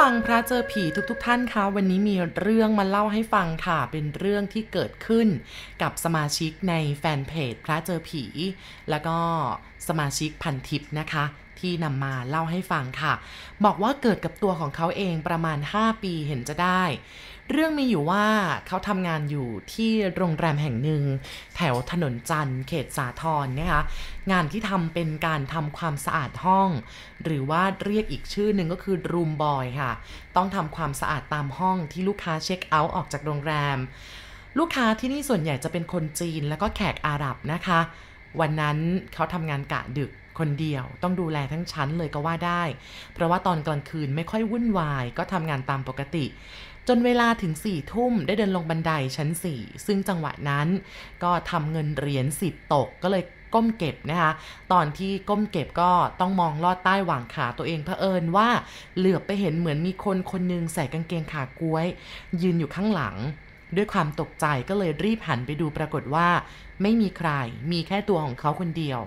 ฟังพระเจอผีทุกๆทท่านคะวันนี้มีเรื่องมาเล่าให้ฟังค่ะ เป็นเรื่องที่เกิดขึ้นกับสมาชิกในแฟนเพจพระเจอผี แล้วก็สมาชิกพันทิปนะคะ ที่นำมาเล่าให้ฟังค่ะ บอกว่าเกิดกับตัวของเขาเองประมาณ 5 ปีเห็นจะได้ เรื่องมีอยู่ว่าเขาทำงานอยู่ที่โรงแรมแห่งหนึ่ง แถวถนนจันทร์เขตสาทรนะคะงานที่ทำเป็นการทำความสะอาดห้อง หรือว่าเรียกอีกชื่อหนึ่งก็คือรูมบอยค่ะ ต้องทำความสะอาดตามห้องที่ลูกค้าเช็คเอาท์ออกจากโรงแรม ลูกค้าที่นี่ส่วนใหญ่จะเป็นคนจีนแล้วก็แขกอาหรับนะคะ วันนั้นเขาทำงานกะดึก คนเดียว ต้องดูแลทั้งชั้นเลยก็ว่าได้ เพราะว่าตอนกลางคืนไม่ค่อยวุ่นวาย ก็ทำงานตามปกติ จนเวลาถึง4ี่ทุ่มได้เดินลงบันไดชั้น4ซึ่งจังหวะนั้น ก็ทำเงินเหรียญสิบตกก็เลยก้มเก็บนะคะ ตอนที่ก้มเก็บก็ต้องมองลอดใต้หว่างขาตัวเองเผอิญว่าเหลือบไปเห็นเหมือนมีคนคนหนึงใส่กางเกงขากล้วย ยืนอยู่ข้างหลัง ด้วยความตกใจก็เลยรีบหันไปดูปรากฏว่า ไม่มีใคร มีแค่ตัวของเขาคนเดียว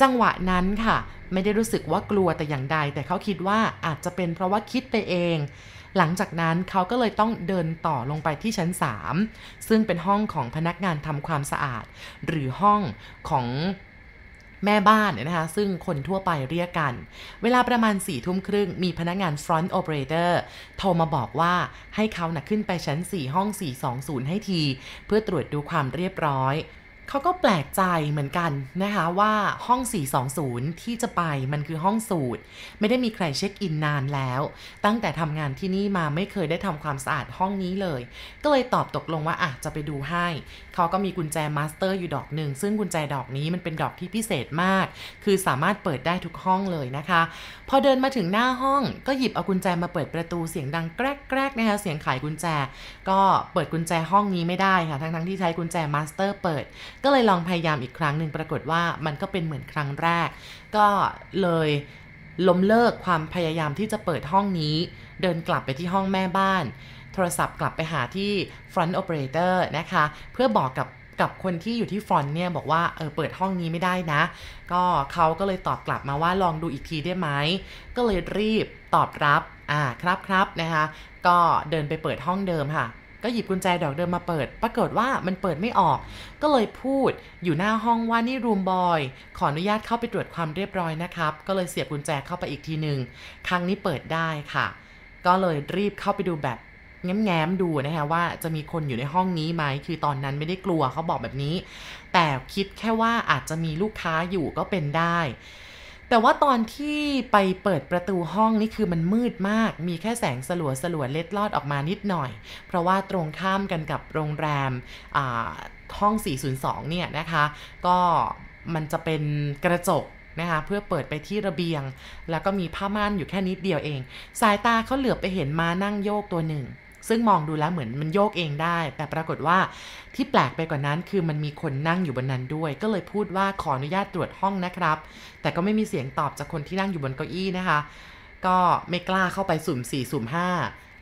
จังหวะนั้นค่ะ ไม่ได้รู้สึกว่ากลัวแต่อย่างใด แต่เขาคิดว่าอาจจะเป็นเพราะว่าคิดไปเอง หลังจากนั้นเขาก็เลยต้องเดินต่อลงไปที่ชั้น 3 ซึ่งเป็นห้องของพนักงานทำความสะอาด หรือห้องของ แม่บ้านเนี่ยนะคะซึ่งคนทั่วไปเรียกกัน เวลาประมาณ4ี่ทุ่มครึ่งมีพนักงาน front operator โทรมาบอกว่าให้เขานะขึ้นไปชั้น 4 ห้อง 420 ให้ที เพื่อตรวจดูความเรียบร้อยเขาก็แปลกใจเหมือนกันนะคะว่าห้อง 420 ที่จะไปมันคือห้องสูตร ไม่ได้มีใครเช็คอินนานแล้ว ตั้งแต่ทำงานที่นี่มาไม่เคยได้ทำความสะอาดห้องนี้เลย ก็เลยตอบตกลงว่าอะจะไปดูให้ เขาก็มีกุญแจมาสเตอร์อยู่ดอกหนึ่ง ซึ่งกุญแจดอกนี้มันเป็นดอกที่พิเศษมาก คือสามารถเปิดได้ทุกห้องเลยนะคะ พอเดินมาถึงหน้าห้องก็หยิบเอากุญแจมาเปิดประตูเสียงดังแกรกแกรกนะคะเสียงไขกุญแจ ก็เปิดกุญแจห้องนี้ไม่ได้ค่ะทั้งทั้งๆที่ใช้กุญแจมาสเตอร์เปิด ก็เลยลองพยายามอีกครั้งหนึ่งปรากฏว่ามันก็เป็นเหมือนครั้งแรก ก็เลยล้มเลิกความพยายามที่จะเปิดห้องนี้ เดินกลับไปที่ห้องแม่บ้าน โทรศัพท์กลับไปหาที่ front operator นะคะ เพื่อบอกกับกับคนที่อยู่ที่ front เนี่ยบอกว่าเออเปิดห้องนี้ไม่ได้นะ ก็เขาก็เลยตอบกลับมาว่าลองดูอีกทีได้ไหม ก็เลยรีบตอบรับ อ่าครับครับนะคะ ก็เดินไปเปิดห้องเดิมค่ะ ก็หยิบกุญแจดอกเดิมมาเปิด ปรากฏว่ามันเปิดไม่ออก ก็เลยพูดอยู่หน้าห้องว่านี่รูมบอย ขออนุญาตเข้าไปตรวจความเรียบร้อยนะครับ ก็เลยเสียบกุญแจเข้าไปอีกทีหนึ่งครั้งนี้เปิดได้ค่ะ ก็เลยรีบเข้าไปดูแบบ แง้มๆดูนะคะว่าจะมีคนอยู่ในห้องนี้ไหมคือตอนนั้นไม่ได้กลัวเขาบอกแบบนี้ แต่คิดแค่ว่าอาจจะมีลูกค้าอยู่ก็เป็นได้ แต่ว่าตอนที่ไปเปิดประตูห้องนี่คือมันมืดมาก มีแค่แสงสลัวสลัวเล็ดลอดออกมานิดหน่อย เพราะว่าตรงข้ามกันกับโรงแรมอ่าห้อง 402 เนี่ยนะคะ ก็มันจะเป็นกระจกนะคะเพื่อเปิดไปที่ระเบียง แล้วก็มีผ้าม่านอยู่แค่นิดเดียวเอง สายตาเขาเหลือบไปเห็นมานั่งโยกตัวหนึ่ง ซึ่งมองดูแล้วเหมือนมันโยกเองได้ แต่ปรากฏว่าที่แปลกไปกว่านั้นคือมันมีคนนั่งอยู่บนนั้นด้วย ก็เลยพูดว่าขออนุญาตตรวจห้องนะครับ แต่ก็ไม่มีเสียงตอบจากคนที่นั่งอยู่บนเก้าอี้นะคะ ก็ไม่กล้าเข้าไปสุ่ม4สุ่ม5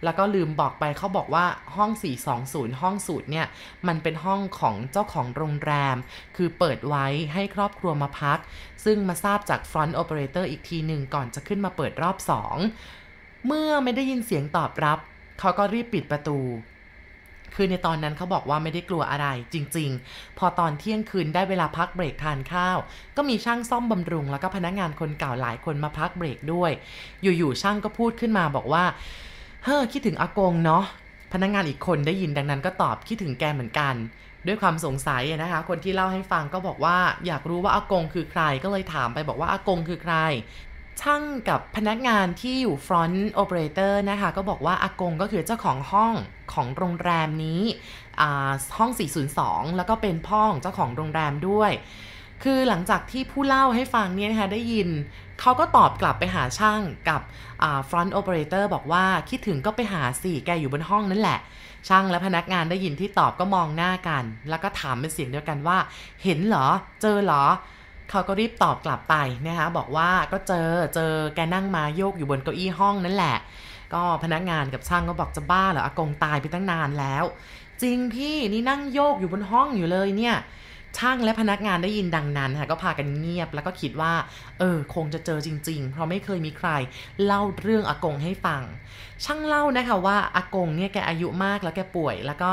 แล้วก็ลืมบอกไปเขาบอกว่าห้อง 420 ห้องสูตรเนี่ย มันเป็นห้องของเจ้าของโรงแรม คือเปิดไว้ให้ครอบครัวมาพัก ซึ่งมาทราบจาก front operator อีกทีหนึ่งก่อนจะขึ้นมาเปิดรอบ 2 เมื่อไม่ได้ยินเสียงตอบรับ เขาก็รีบปิดประตู คือในตอนนั้นเขาบอกว่าไม่ได้กลัวอะไรจริง ๆ พอตอนเที่ยงคืนได้เวลาพักเบรกทานข้าว ก็มีช่างซ่อมบำรุง แล้วก็พนักงานคนเก่าหลายคนมาพักเบรกด้วย อยู่ๆช่างก็พูดขึ้นมาบอกว่า เฮ้อคิดถึงอากงเนาะพนักงานอีกคนได้ยินดังนั้นก็ตอบคิดถึงแกเหมือนกัน ด้วยความสงสัยนะคะ คนที่เล่าให้ฟังก็บอกว่า อยากรู้ว่าอากงคือใครก็เลยถามไปบอกว่าอากงคือใคร ช่างกับพนักงานที่อยู่ front operator นะคะ ก็บอกว่าอากงก็คือเจ้าของห้องของโรงแรมนี้ ห้อง 402 แล้วก็เป็นพ่อของเจ้าของโรงแรมด้วย คือหลังจากที่ผู้เล่าให้ฟังเนี่ยนะคะได้ยิน เขาก็ตอบกลับไปหาช่างกับอ่า front operator บอกว่าคิดถึงก็ไปหาสิแกอยู่บนห้องนั่นแหละช่างและพนักงานได้ยินที่ตอบก็มองหน้ากัน แล้วก็ถามเป็นเสียงเดียวกันว่า เห็นเหรอ เจอเหรอ เขาก็รีบตอบกลับไปนะคะบอกว่าก็เจอเจอแกนั่งมาโยกอยู่บนเก้าอี้ห้องนั่นแหละ ก็พนักงานกับช่างก็บอกจะบ้าเหรออากงตายไปตั้งนานแล้ว จริงพี่นี่นั่งโยกอยู่บนห้องอยู่เลยเนี่ย ช่างและพนักงานได้ยินดังนั้นค่ะก็พากันเงียบแล้วก็คิดว่า เออ คงจะเจอจริง ๆ เพราะไม่เคยมีใคร เล่าเรื่องอากงให้ฟัง ช่างเล่านะคะว่าอากงเนี่ยแกอายุมากแล้วแกป่วย แล้วก็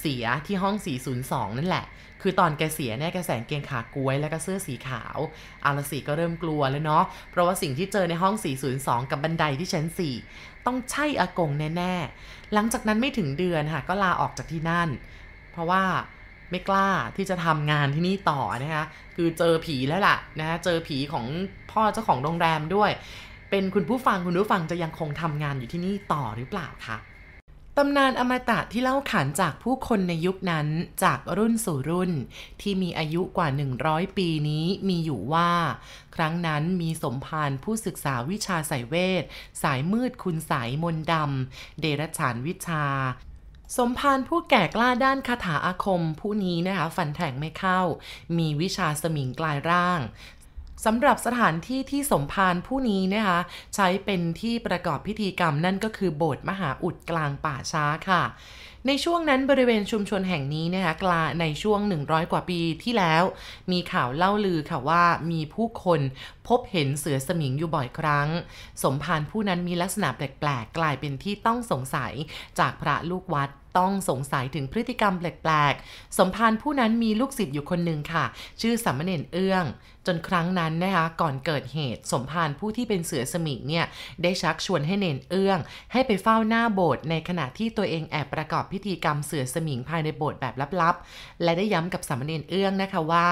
เสียที่ห้อง 402 นั่นแหละ คือตอนแกเสียเนี่ยแกแสงเกงขากล้วย แล้วก็เสื้อสีขาวอาลสีก็เริ่มกลัวแล้วเนาะเพราะว่าสิ่งที่เจอในห้อง 402 กับบันไดที่ชั้น 4 ต้องใช่อากงแน่ๆหลังจากนั้นไม่ถึงเดือนค่ะก็ลาออกจากที่นั่น เพราะว่า ไม่กล้าที่จะทำงานที่นี่ต่อนะคะคือเจอผีแล้วล่ะนะเจอผีของพ่อเจ้าของโรงแรมด้วย เป็นคุณผู้ฟังคุณผู้ฟังจะยังคงทำงานอยู่ที่นี่ต่อหรือเปล่าคะตำนานอมตะที่เล่าขานจากผู้คนในยุคนั้นจากรุ่นสู่รุ่น ที่มีอายุกว่า 100 ปีนี้มีอยู่ว่า ครั้งนั้นมีสมภารผู้ศึกษาวิชาสายเวท สายมืดคุณสายมนดำเดรฉานวิชา สมภารผู้แก่กล้าด้านคาถาอาคม ผู้นี้นะคะฟันแทงไม่เข้า มีวิชาสมิงกลายร่างสำหรับสถานที่ที่สมภารผู้นี้นะคะใช้เป็นที่ประกอบพิธีกรรมนั่นก็คือโบสถ์มหาอุดกลางป่าช้าค่ะ ในช่วงนั้นบริเวณชุมชนแห่งนี้นะคะกลาในช่วง 100 กว่าปีที่แล้ว มีข่าวเล่าลือค่ะว่ามีผู้คนพบเห็นเสือสมิงอยู่บ่อยครั้ง สมภารผู้นั้นมีลักษณะแปลกๆ กลายเป็นที่ต้องสงสัยจากพระลูกวัด ต้องสงสัยถึงพฤติกรรมแปลกๆ สมภารผู้นั้นมีลูกศิษย์อยู่คนหนึ่งค่ะ ชื่อสัมเนนเอื้อง จนครั้งนั้นนะคะก่อนเกิดเหตุสมภารผู้ที่เป็นเสือสมิงเนี่ยได้ชักชวนให้เนนเอื้อง ให้ไปเฝ้าหน้าโบสถ์ในขณะที่ตัวเองแอบประกอบพิธีกรรมเสือสมิงภายในโบสถ์แบบลับๆ และได้ย้ำกับสัมเนนเอื้องนะคะว่า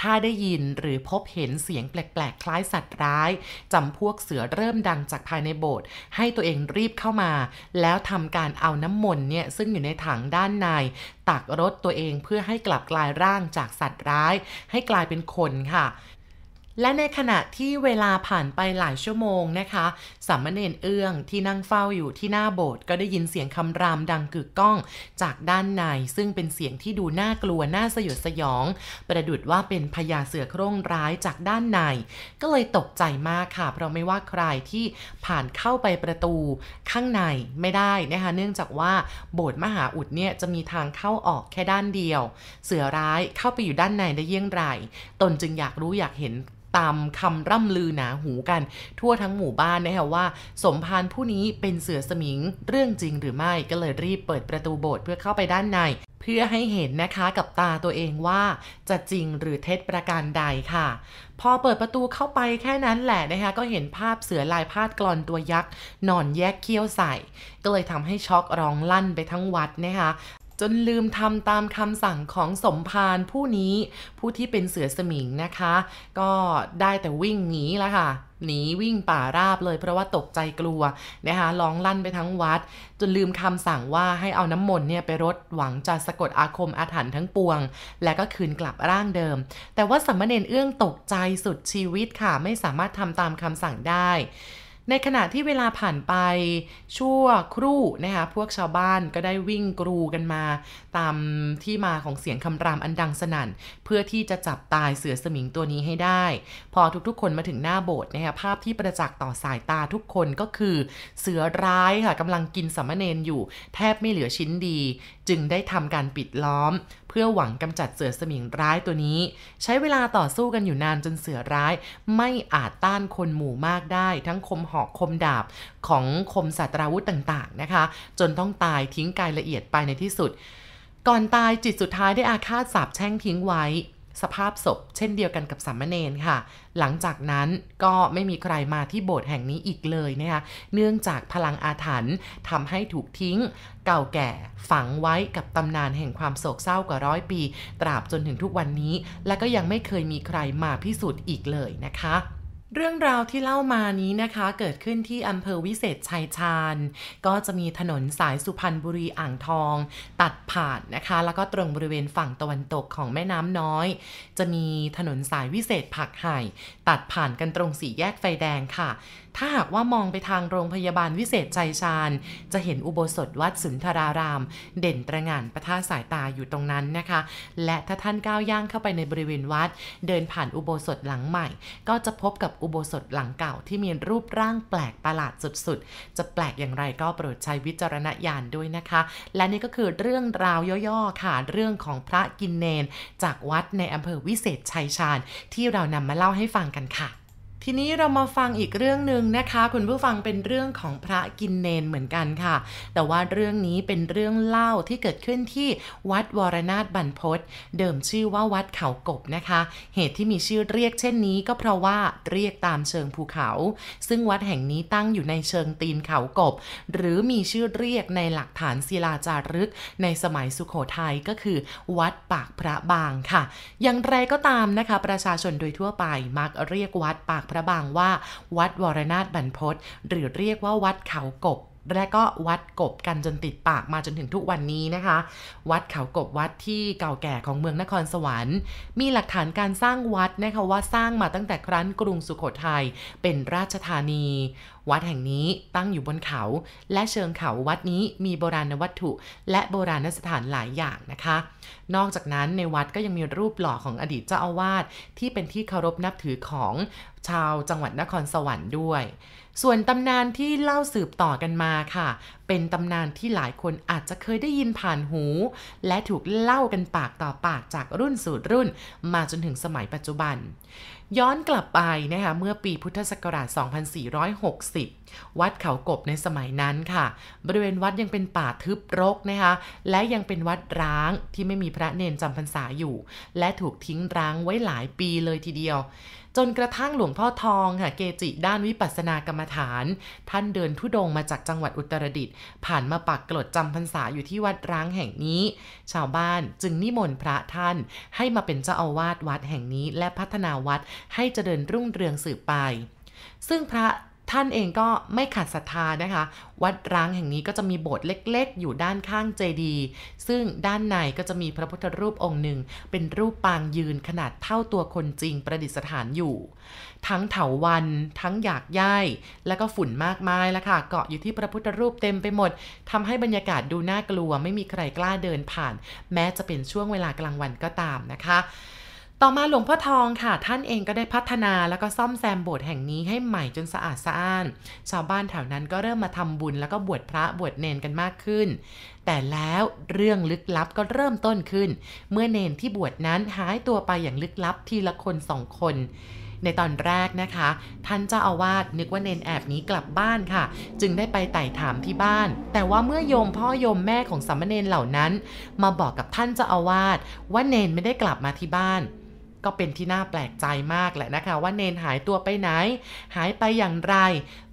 ถ้าได้ยินหรือพบเห็นเสียงแปลกๆ คล้ายสัตว์ร้ายจำพวกเสือเริ่มดังจากภายในโบสถ์ให้ตัวเองรีบเข้ามา แล้วทำการเอาน้ำมนต์เนี่ยซึ่งอยู่ในในถังด้านใน ตักรถตัวเองเพื่อให้กลับกลายร่างจากสัตว์ร้าย ให้กลายเป็นคนค่ะ และในขณะที่เวลาผ่านไปหลายชั่วโมงนะคะสามเณรเอื้องที่นั่งเฝ้าอยู่ที่หน้าโบสถ์ก็ได้ยินเสียงคำรามดังกึกก้องจากด้านใน ซึ่งเป็นเสียงที่ดูน่ากลัวน่าสยดสยอง ประดุดว่าเป็นพญาเสือโคร่งร้ายจากด้านใน ก็เลยตกใจมากค่ะ เพราะไม่ว่าใครที่ผ่านเข้าไปประตูข้างในไม่ได้นะคะเนื่องจากว่าโบสถ์มหาอุดเนี่ยจะมีทางเข้าออกแค่ด้านเดียว เสือร้ายเข้าไปอยู่ด้านในได้เยี่ยงไรตนจึงอยากรู้อยากเห็นตามคำร่ำลือหนาหูกัน ทั่วทั้งหมู่บ้านนะคะว่า สมภารผู้นี้เป็นเสือสมิงเรื่องจริงหรือไม่ก็เลยรีบเปิดประตูโบสถ์เพื่อเข้าไปด้านใน เพื่อให้เห็นนะคะกับตาตัวเองว่าจะจริงหรือเท็จประการใดค่ะพอเปิดประตูเข้าไปแค่นั้นแหละนะคะก็เห็นภาพเสือลายพาดกรอนตัวยักษ์นอนแยกเขี้ยวใส่ ก็เลยทำให้ช็อกร้องลั่นไปทั้งวัดนะคะ จนลืมทำตามคำสั่งของสมภารผู้นี้ผู้ที่เป็นเสือสมิงนะคะ ก็ได้แต่วิ่งหนีแล้วค่ะหนีวิ่งป่าราบเลยเพราะว่าตกใจกลัวนะคะร้องลั่นไปทั้งวัด จนลืมคำสั่งว่าให้เอาน้ำมนต์เนี่ยไปรดหวังจะสะกดอาคมอาถรรพ์ทั้งปวง และก็คืนกลับร่างเดิม แต่ว่าสัมมเนนเอื้องตกใจสุดชีวิตค่ะ ไม่สามารถทำตามคำสั่งได้ ในขณะที่เวลาผ่านไปชั่วครู่นะคะพวกชาวบ้านก็ได้วิ่งกรูกันมา ตามที่มาของเสียงคำรามอันดังสนั่น เพื่อที่จะจับตายเสือสมิงตัวนี้ให้ได้ พอทุกๆ คนมาถึงหน้าโบสถ์นะคะภาพที่ประจักษ์ต่อสายตาทุกคนก็คือเสือร้ายค่ะกำลังกินสัมมเนนอยู่ แทบไม่เหลือชิ้นดี จึงได้ทำการปิดล้อม เพื่อหวังกำจัดเสือสมิงร้ายตัวนี้ ใช้เวลาต่อสู้กันอยู่นานจนเสือร้าย ไม่อาจต้านคนหมู่มากได้ ทั้งคมหอกคมดาบของคมสัตราวุธต่างๆนะคะ จนต้องตายทิ้งกายละเอียดไปในที่สุด ก่อนตายจิตสุดท้ายได้อาฆาตสาบแช่งทิ้งไว้ สภาพศพเช่นเดียวกันกับสามมเณรค่ะ หลังจากนั้นก็ไม่มีใครมาที่โบสถ์แห่งนี้อีกเลยนะคะเนื่องจากพลังอาถรรพ์ทำให้ถูกทิ้ง เก่าแก่ฝังไว้กับตำนานแห่งความโศกเศร้ากว่าร้อยปี ตราบจนถึงทุกวันนี้ และก็ยังไม่เคยมีใครมาพิสูจน์อีกเลยนะคะ เรื่องราวที่เล่ามานี้นะคะเกิดขึ้นที่อำเภอวิเศษชัยชาญ ก็จะมีถนนสายสุพรรณบุรีอ่างทอง ตัดผ่านนะคะ แล้วก็ตรงบริเวณฝั่งตะวันตกของแม่น้ำน้อย จะมีถนนสายวิเศษผักไห่ ตัดผ่านกันตรงสี่แยกไฟแดงค่ะถ้าหากว่ามองไปทางโรงพยาบาลวิเศษใจชาญ จะเห็นอุโบสถวัดสุนทราราม เด่นตระหง่านประท่าสายตาอยู่ตรงนั้นนะคะ และถ้าท่านก้าวย่างเข้าไปในบริเวณวัด เดินผ่านอุโบสถหลังใหม่ ก็จะพบกับอุโบสถหลังเก่าที่มีรูปร่างแปลกประหลาดสุดๆ จะแปลกอย่างไรก็โปรดใช้วิจารณญาณด้วยนะคะ และนี่ก็คือเรื่องราวย่อๆค่ะเรื่องของพระกินเนน จากวัดในอำเภอวิเศษชัยชาญ ที่เรานำมาเล่าให้ฟังกันค่ะ ทีนี้เรามาฟังอีกเรื่องหนึ่งนะคะ คุณผู้ฟังเป็นเรื่องของพระกินเนนเหมือนกันค่ะ แต่ว่าเรื่องนี้เป็นเรื่องเล่าที่เกิดขึ้นที่วัดวรนาถบรรพตเดิมชื่อว่าวัดเขากบนะคะ เหตุที่มีชื่อเรียกเช่นนี้ก็เพราะว่าเรียกตามเชิงภูเขา ซึ่งวัดแห่งนี้ตั้งอยู่ในเชิงตีนเขากบ หรือมีชื่อเรียกในหลักฐานศิลาจารึก ในสมัยสุขโขทัยก็คือ วัดปากพระบางค่ะ อย่างไรก็ตามนะคะ ประชาชนโดยทั่วไปมักเรียกวัดปากพระบางว่า วัดวรนาถบรรพศหรือเรียกว่าวัดเขากบ และก็วัดกบกันจนติดปากมาจนถึงทุกวันนี้นะคะ วัดเขากบวัดที่เก่าแก่ของเมืองนครสวรรค์ มีหลักฐานการสร้างวัดนะคะว่าสร้างมาตั้งแต่ครั้นกรุงสุขโขทัยเป็นราชธานี วัดแห่งนี้ตั้งอยู่บนเขา และเชิงเขาวัดนี้มีโบราณวัตถุ และโบราณสถานหลายอย่างนะคะ นอกจากนั้นในวัดก็ยังมีรูปหล่อของอดีตเจ้าอาวาสที่เป็นที่เคารพนับถือของชาวจังหวัดนครสวรรค์ด้วย ส่วนตำนานที่เล่าสืบต่อกันมาค่ะ เป็นตำนานที่หลายคนอาจจะเคยได้ยินผ่านหู และถูกเล่ากันปากต่อปากจากรุ่นสู่รุ่น มาจนถึงสมัยปัจจุบัน ย้อนกลับไปนะคะเมื่อปีพุทธศักราช 2460 วัดเขากบในสมัยนั้นค่ะ บริเวณวัดยังเป็นป่าทึบรกนะคะ และยังเป็นวัดร้างที่ไม่มีพระเนนจำพรรษาอยู่ และถูกทิ้งร้างไว้หลายปีเลยทีเดียว จนกระทั่งหลวงพ่อทองค่ะเกจิด้านวิปัสสนากรรมฐาน ท่านเดินทุดงมาจากจังหวัดอุตรดิตถ์ผ่านมาปักกลดจำพรรษาอยู่ที่วัดร้างแห่งนี้ ชาวบ้านจึงนิมนต์พระท่าน ให้มาเป็นเจ้าอาวาสวัดแห่งนี้ และพัฒนาวัดให้เจริญรุ่งเรืองสืบไป ซึ่งพระ ท่านเองก็ไม่ขาดศรัทธานะคะ วัดร้างแห่งนี้ก็จะมีโบสถ์เล็กๆ อยู่ด้านข้างเจดีย์ซึ่งด้านในก็จะมีพระพุทธรูปองค์หนึ่ง เป็นรูปปางยืนขนาดเท่าตัวคนจริงประดิษฐานอยู่ ทั้งเถาวันทั้งหยากย่ายแล้วก็ฝุ่นมากมายแล้วค่ะ เกาะอยู่ที่พระพุทธรูปเต็มไปหมดทำให้บรรยากาศดูน่ากลัว ไม่มีใครกล้าเดินผ่าน แม้จะเป็นช่วงเวลากลางวันก็ตามนะคะ ต่อมาหลวงพ่อทองค่ะ ท่านเองก็ได้พัฒนาแล้วก็ซ่อมแซมโบสถ์แห่งนี้ให้ใหม่จนสะอาดสะอ้าน ชาวบ้านแถวนั้นก็เริ่มมาทำบุญแล้วก็บวชพระบวชเนนกันมากขึ้น แต่แล้วเรื่องลึกลับก็เริ่มต้นขึ้น เมื่อเนนที่บวชนั้นหายตัวไปอย่างลึกลับทีละคนสองคนในตอนแรกนะคะ ท่านเจ้าอาวาสนึกว่าเนนแอบนี้กลับบ้านค่ะ จึงได้ไปไต่ถามที่บ้าน แต่ว่าเมื่อโยมพ่อโยมแม่ของสามเณรเหล่านั้น มาบอกกับท่านเจ้าอาวาสว่าเนนไม่ได้กลับมาที่บ้าน ก็เป็นที่น่าแปลกใจมากแหละนะคะว่าเนนหายตัวไปไหน หายไปอย่างไร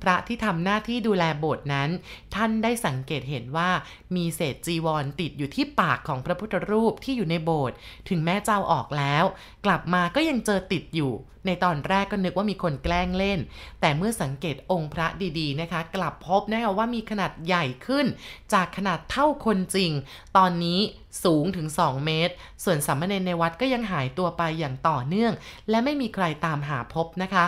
พระที่ทำหน้าที่ดูแลโบสถ์นั้น ท่านได้สังเกตเห็นว่ามีเศษจีวรติดอยู่ที่ปากของพระพุทธรูปที่อยู่ในโบสถ์ถึงแม้เจ้าออกแล้ว กลับมาก็ยังเจอติดอยู่ ในตอนแรกก็นึกว่ามีคนแกล้งเล่น แต่เมื่อสังเกตองค์พระดีๆนะคะ กลับพบนะคะว่ามีขนาดใหญ่ขึ้น จากขนาดเท่าคนจริง ตอนนี้สูงถึง 2 เมตร ส่วนสามเณรในวัดก็ยังหายตัวไปอย่างต่อเนื่อง และไม่มีใครตามหาพบนะคะ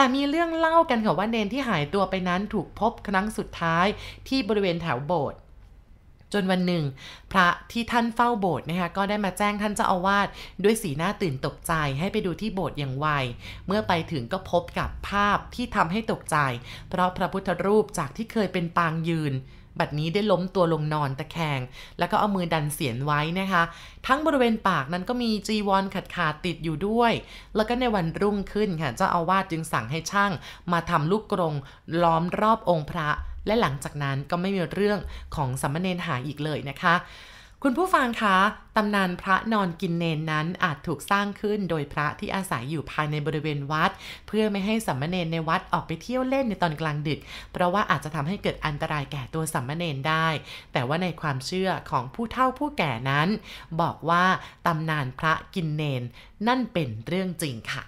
แต่มีเรื่องเล่ากันค่ะว่าเนนที่หายตัวไปนั้นถูกพบครั้งสุดท้ายที่บริเวณแถวโบสถ์จนวันหนึ่ง พระที่ท่านเฝ้าโบสถ์นะคะก็ได้มาแจ้งท่านเจ้าอาวาสด้วยสีหน้าตื่นตกใจให้ไปดูที่โบสถ์อย่างไว เมื่อไปถึงก็พบกับภาพที่ทำให้ตกใจ เพราะพระพุทธรูปจากที่เคยเป็นปางยืน บัดนี้ได้ล้มตัวลงนอนตะแคง แล้วก็เอามือดันเสียนไว้นะคะ ทั้งบริเวณปากนั้นก็มีจีวรขาดขาดติดอยู่ด้วย แล้วก็ในวันรุ่งขึ้นค่ะเจ้าอาวาสจึงสั่งให้ช่างมาทำลูกกรงล้อมรอบองค์พระ และหลังจากนั้นก็ไม่มีเรื่องของสัมมเนนหายอีกเลยนะคะ คุณผู้ฟังคะ ตำนานพระนอนกินเนนนั้นอาจถูกสร้างขึ้นโดยพระที่อาศัยอยู่ภายในบริเวณวัด เพื่อไม่ให้สัมมเนนในวัดออกไปเที่ยวเล่นในตอนกลางดึก เพราะว่าอาจจะทำให้เกิดอันตรายแก่ตัวสัมมเนนได้ แต่ว่าในความเชื่อของผู้เฒ่าผู้แก่นั้น บอกว่าตำนานพระกินเนนนั่นเป็นเรื่องจริงค่ะ